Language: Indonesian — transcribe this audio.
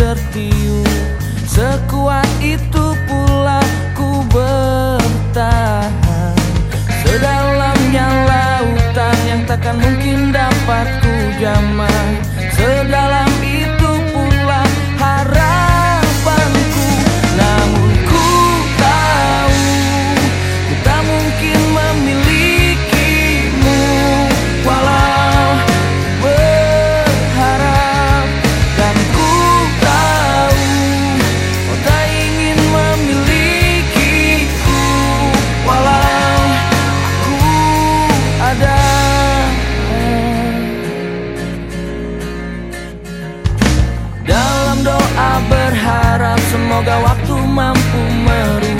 tertiup. Sekuat itu pula ku bertahan. Sedalamnya lautan yang takkan mungkin dapat ku jamah berharap semoga waktu mampu merubah.